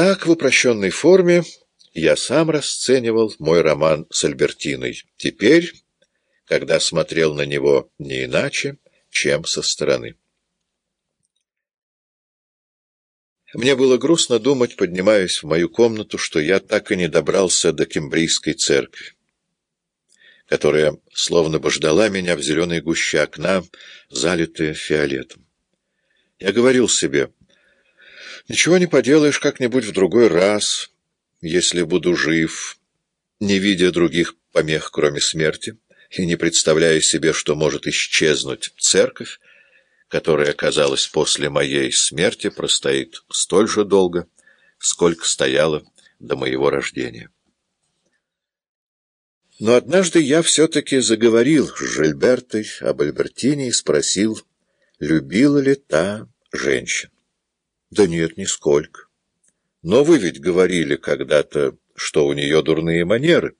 Так, в упрощенной форме, я сам расценивал мой роман с Альбертиной. Теперь, когда смотрел на него не иначе, чем со стороны. Мне было грустно думать, поднимаясь в мою комнату, что я так и не добрался до Кембрийской церкви, которая словно бы ждала меня в зеленой гуще окна, залитая фиолетом. Я говорил себе, ничего не поделаешь как-нибудь в другой раз, если буду жив, не видя других помех, кроме смерти, и не представляя себе, что может исчезнуть церковь, которая, казалось, после моей смерти простоит столь же долго, сколько стояла до моего рождения. Но однажды я все-таки заговорил с Жильбертой об Альбертине и спросил, любила ли та женщин. Да нет, нисколько. Но вы ведь говорили когда-то, что у нее дурные манеры.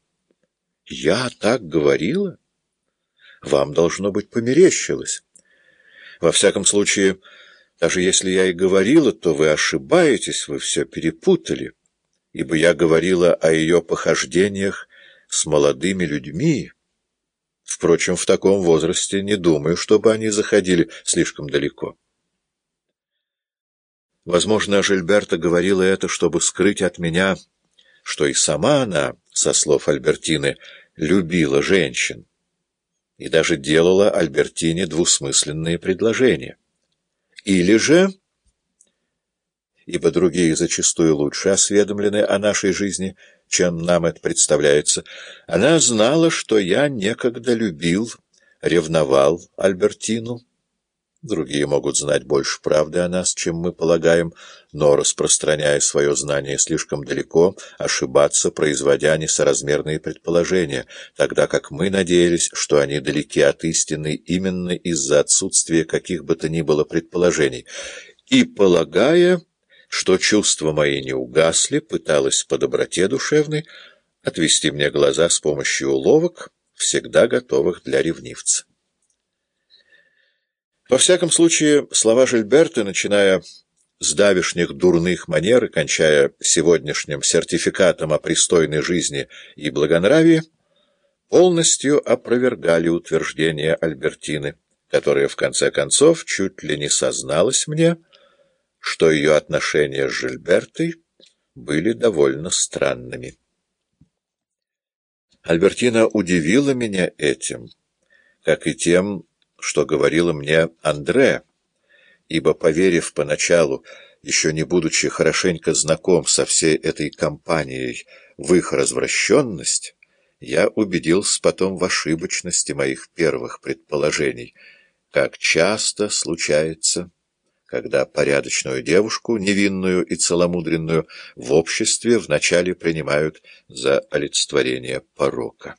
Я так говорила? Вам, должно быть, померещилось. Во всяком случае, даже если я и говорила, то вы ошибаетесь, вы все перепутали, ибо я говорила о ее похождениях с молодыми людьми. Впрочем, в таком возрасте не думаю, чтобы они заходили слишком далеко. Возможно, Жильберта говорила это, чтобы скрыть от меня, что и сама она, со слов Альбертины, любила женщин и даже делала Альбертине двусмысленные предложения. Или же, ибо другие зачастую лучше осведомлены о нашей жизни, чем нам это представляется, она знала, что я некогда любил, ревновал Альбертину, Другие могут знать больше правды о нас, чем мы полагаем, но, распространяя свое знание слишком далеко, ошибаться, производя несоразмерные предположения, тогда как мы надеялись, что они далеки от истины именно из-за отсутствия каких бы то ни было предположений, и, полагая, что чувства мои не угасли, пыталась по доброте душевной отвести мне глаза с помощью уловок, всегда готовых для ревнивца. Во всяком случае, слова Жильберта, начиная с давишних дурных манер и кончая сегодняшним сертификатом о пристойной жизни и благонравии, полностью опровергали утверждение Альбертины, которая в конце концов чуть ли не созналась мне, что ее отношения с Жильбертой были довольно странными. Альбертина удивила меня этим, как и тем, что говорила мне Андре, ибо, поверив поначалу, еще не будучи хорошенько знаком со всей этой компанией в их развращенность, я убедился потом в ошибочности моих первых предположений, как часто случается, когда порядочную девушку, невинную и целомудренную, в обществе вначале принимают за олицетворение порока.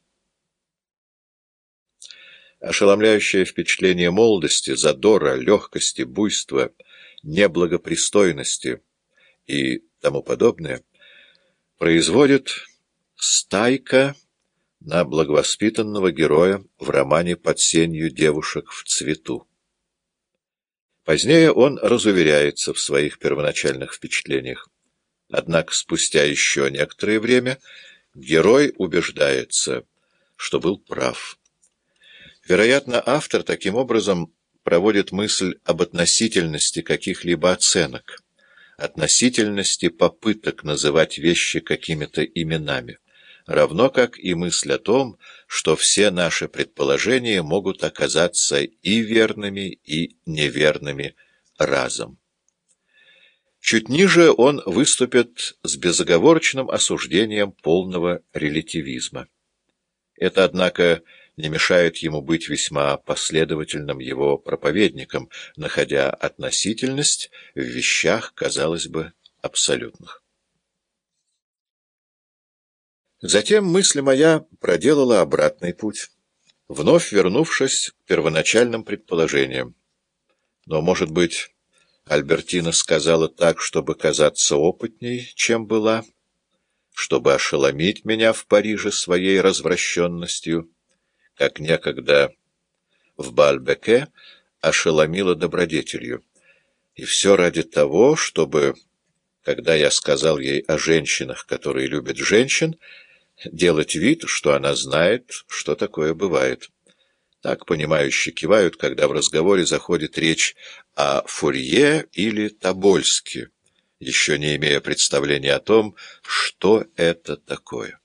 Ошеломляющее впечатление молодости, задора, легкости, буйства, неблагопристойности и тому подобное производит стайка на благовоспитанного героя в романе «Под сенью девушек в цвету». Позднее он разуверяется в своих первоначальных впечатлениях. Однако спустя еще некоторое время герой убеждается, что был прав. Вероятно, автор таким образом проводит мысль об относительности каких-либо оценок, относительности попыток называть вещи какими-то именами, равно как и мысль о том, что все наши предположения могут оказаться и верными, и неверными разом. Чуть ниже он выступит с безоговорочным осуждением полного релятивизма. Это, однако, не мешает ему быть весьма последовательным его проповедником, находя относительность в вещах, казалось бы, абсолютных. Затем мысль моя проделала обратный путь, вновь вернувшись к первоначальным предположениям. Но, может быть, Альбертина сказала так, чтобы казаться опытней, чем была, чтобы ошеломить меня в Париже своей развращенностью, как некогда в Бальбеке ошеломила добродетелью. И все ради того, чтобы когда я сказал ей о женщинах, которые любят женщин, делать вид, что она знает, что такое бывает. Так понимающие кивают, когда в разговоре заходит речь о Фурье или Тобольске, еще не имея представления о том, что это такое.